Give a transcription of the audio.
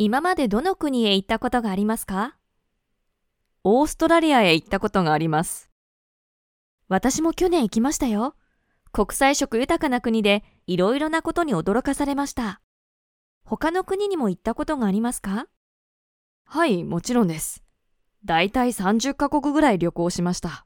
今までどの国へ行ったことがありますか？オーストラリアへ行ったことがあります。私も去年行きましたよ。国際色豊かな国でいろいろなことに驚かされました。他の国にも行ったことがありますか？はい、もちろんです。だいたい30カ国ぐらい旅行しました。